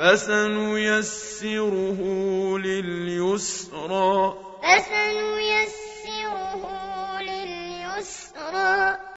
فَسَنُيَسِّرُهُ لِلْيُسْرَىٰ